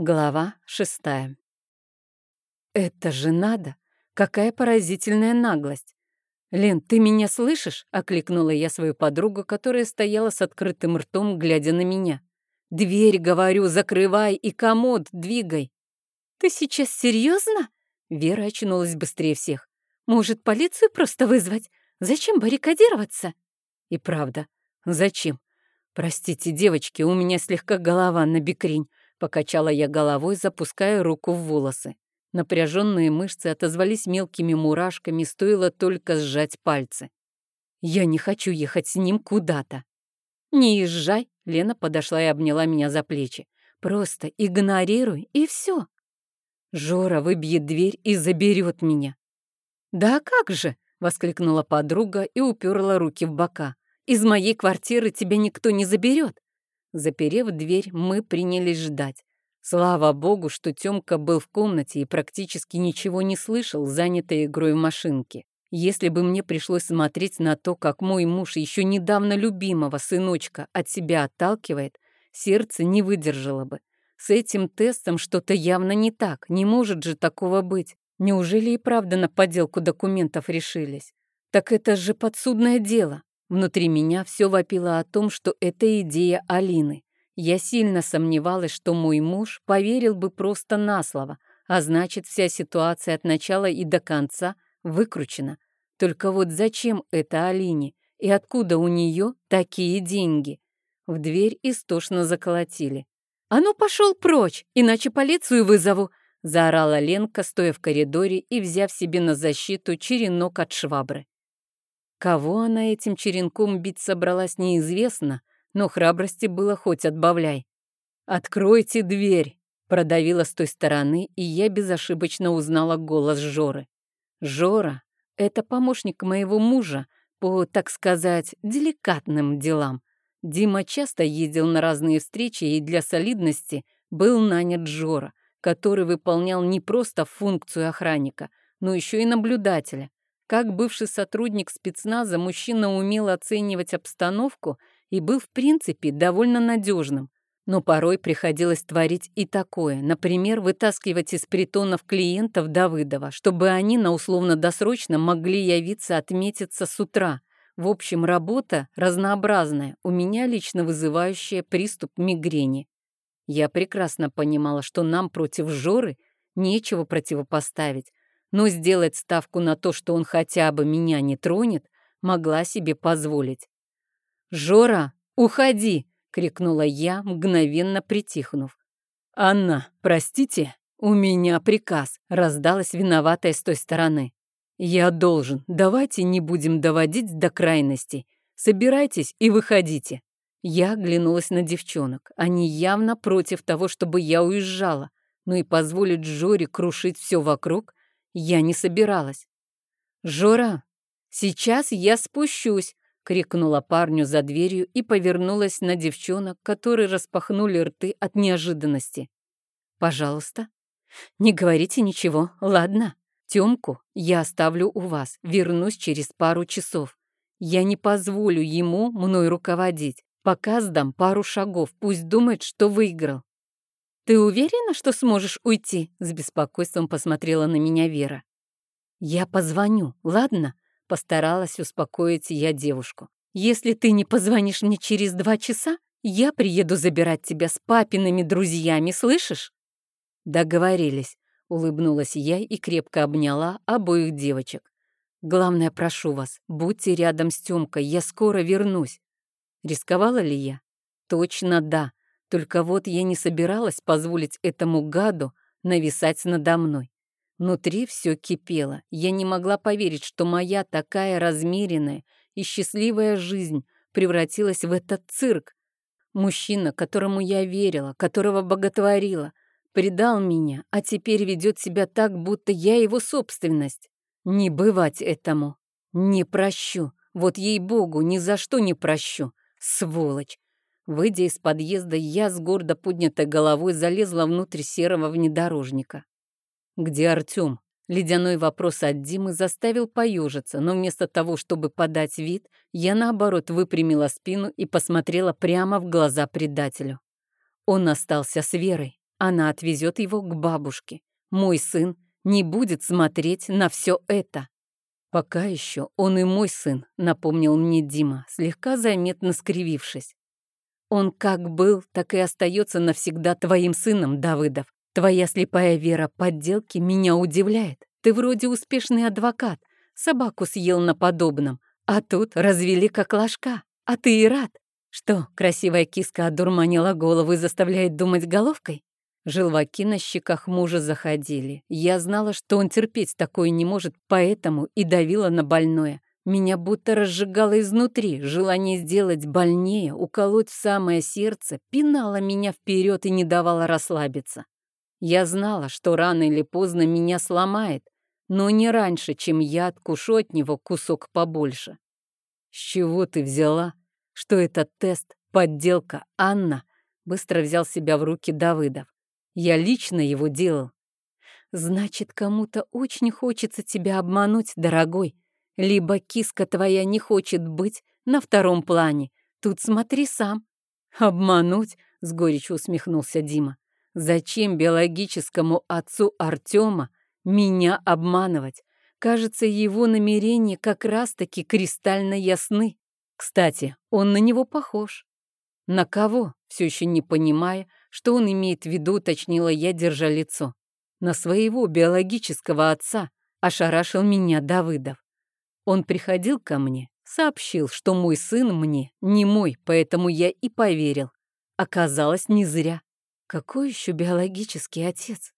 Глава шестая. «Это же надо! Какая поразительная наглость! Лен, ты меня слышишь?» — окликнула я свою подругу, которая стояла с открытым ртом, глядя на меня. «Дверь, говорю, закрывай и комод двигай!» «Ты сейчас серьезно?» Вера очнулась быстрее всех. «Может, полицию просто вызвать? Зачем баррикадироваться?» «И правда, зачем? Простите, девочки, у меня слегка голова на бикрень. Покачала я головой, запуская руку в волосы. Напряженные мышцы отозвались мелкими мурашками, стоило только сжать пальцы. «Я не хочу ехать с ним куда-то». «Не езжай», — Лена подошла и обняла меня за плечи. «Просто игнорируй, и все». Жора выбьет дверь и заберет меня. «Да как же!» — воскликнула подруга и уперла руки в бока. «Из моей квартиры тебя никто не заберет. Заперев дверь, мы принялись ждать. Слава богу, что Тёмка был в комнате и практически ничего не слышал, занятый игрой в машинке. Если бы мне пришлось смотреть на то, как мой муж еще недавно любимого сыночка от себя отталкивает, сердце не выдержало бы. С этим тестом что-то явно не так, не может же такого быть. Неужели и правда на подделку документов решились? Так это же подсудное дело. Внутри меня все вопило о том, что это идея Алины. Я сильно сомневалась, что мой муж поверил бы просто на слово, а значит, вся ситуация от начала и до конца выкручена. Только вот зачем это Алине? И откуда у нее такие деньги? В дверь истошно заколотили. «А ну, пошел прочь, иначе полицию вызову!» заорала Ленка, стоя в коридоре и взяв себе на защиту черенок от швабры. Кого она этим черенком бить собралась, неизвестно, но храбрости было хоть отбавляй. «Откройте дверь!» — продавила с той стороны, и я безошибочно узнала голос Жоры. Жора — это помощник моего мужа по, так сказать, деликатным делам. Дима часто ездил на разные встречи, и для солидности был нанят Жора, который выполнял не просто функцию охранника, но еще и наблюдателя. Как бывший сотрудник спецназа, мужчина умел оценивать обстановку и был, в принципе, довольно надежным. Но порой приходилось творить и такое, например, вытаскивать из притонов клиентов Давыдова, чтобы они на условно-досрочно могли явиться отметиться с утра. В общем, работа разнообразная, у меня лично вызывающая приступ мигрени. Я прекрасно понимала, что нам против Жоры нечего противопоставить, но сделать ставку на то, что он хотя бы меня не тронет, могла себе позволить. «Жора, уходи!» — крикнула я, мгновенно притихнув. «Анна, простите, у меня приказ», — раздалась виноватая с той стороны. «Я должен, давайте не будем доводить до крайностей. Собирайтесь и выходите». Я оглянулась на девчонок. Они явно против того, чтобы я уезжала, но и позволить Жоре крушить все вокруг я не собиралась. «Жора, сейчас я спущусь!» — крикнула парню за дверью и повернулась на девчонок, которые распахнули рты от неожиданности. «Пожалуйста, не говорите ничего, ладно? Тёмку я оставлю у вас, вернусь через пару часов. Я не позволю ему мной руководить, пока сдам пару шагов, пусть думает, что выиграл. «Ты уверена, что сможешь уйти?» — с беспокойством посмотрела на меня Вера. «Я позвоню, ладно?» — постаралась успокоить я девушку. «Если ты не позвонишь мне через два часа, я приеду забирать тебя с папиными друзьями, слышишь?» «Договорились», — улыбнулась я и крепко обняла обоих девочек. «Главное, прошу вас, будьте рядом с Тёмкой, я скоро вернусь». Рисковала ли я? Точно да. Только вот я не собиралась позволить этому гаду нависать надо мной. Внутри все кипело. Я не могла поверить, что моя такая размеренная и счастливая жизнь превратилась в этот цирк. Мужчина, которому я верила, которого боготворила, предал меня, а теперь ведет себя так, будто я его собственность. Не бывать этому. Не прощу. Вот ей-богу, ни за что не прощу. Сволочь. Выйдя из подъезда, я с гордо поднятой головой залезла внутрь серого внедорожника. «Где Артём?» Ледяной вопрос от Димы заставил поюжиться, но вместо того, чтобы подать вид, я, наоборот, выпрямила спину и посмотрела прямо в глаза предателю. Он остался с Верой. Она отвезет его к бабушке. Мой сын не будет смотреть на все это. Пока еще он и мой сын, напомнил мне Дима, слегка заметно скривившись. Он как был, так и остается навсегда твоим сыном, Давыдов. Твоя слепая вера подделки меня удивляет. Ты вроде успешный адвокат, собаку съел на подобном, а тут развели как ложка. А ты и рад. Что, красивая киска одурманила голову и заставляет думать головкой? Желваки на щеках мужа заходили. Я знала, что он терпеть такое не может, поэтому и давила на больное. Меня будто разжигало изнутри. Желание сделать больнее, уколоть в самое сердце, пинало меня вперед и не давало расслабиться. Я знала, что рано или поздно меня сломает, но не раньше, чем я откушу от него кусок побольше. «С чего ты взяла, что этот тест — подделка, Анна?» Быстро взял себя в руки Давыдов. Я лично его делал. Значит, кому-то очень хочется тебя обмануть, дорогой. Либо киска твоя не хочет быть на втором плане. Тут смотри сам. Обмануть? С горечью усмехнулся Дима. Зачем биологическому отцу Артема меня обманывать? Кажется, его намерения как раз-таки кристально ясны. Кстати, он на него похож. На кого? Все еще не понимая, что он имеет в виду, уточнила я, держа лицо. На своего биологического отца ошарашил меня Давыдов. Он приходил ко мне, сообщил, что мой сын мне не мой, поэтому я и поверил. Оказалось, не зря. Какой еще биологический отец?